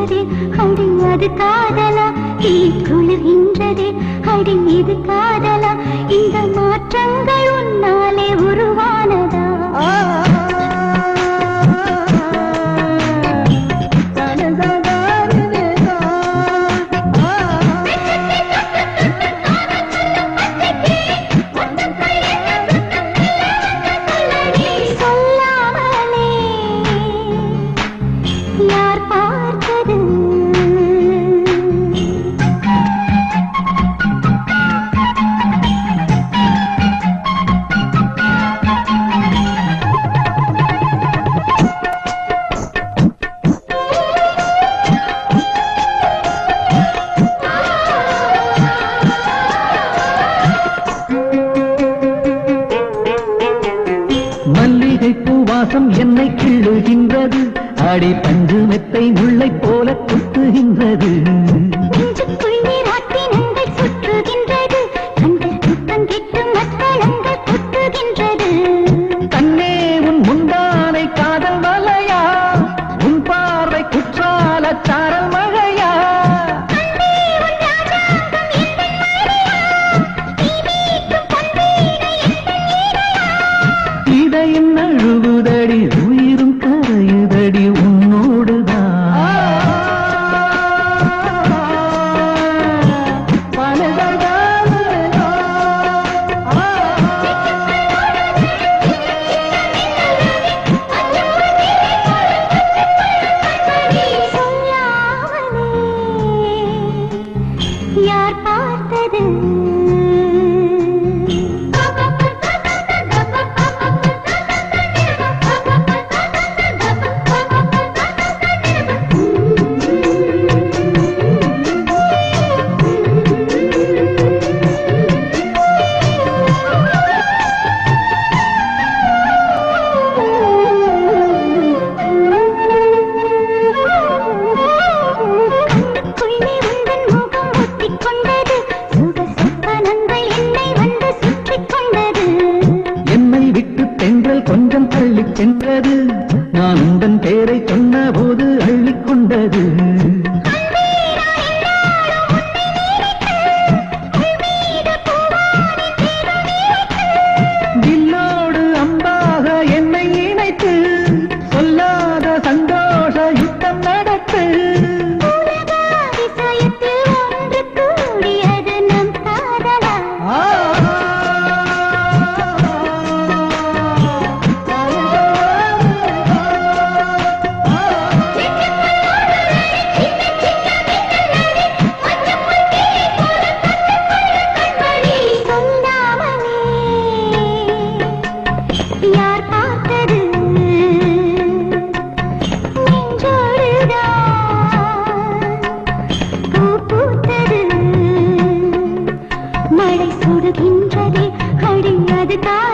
சுடுகின்றதே அடி அது காதலா? தீ குளிர்கின்றதே அடி இது காதலா? இந்த மாற்றங்கள் உன்னாலே பூவாசம் என்னை கிள்ளுகின்றது. அடி பஞ்சு மெத்தை முல்லை போல குத்துகின்றது. கண்ணே உன் முந்தானை காதல் மலையா உன் பார்வை குற்றால சாரல் மழையா? இதயம் நழுவுதடி யார் பார்த்தது? மழை சுடுகின்றது அடி தான்.